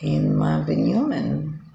in my opinion and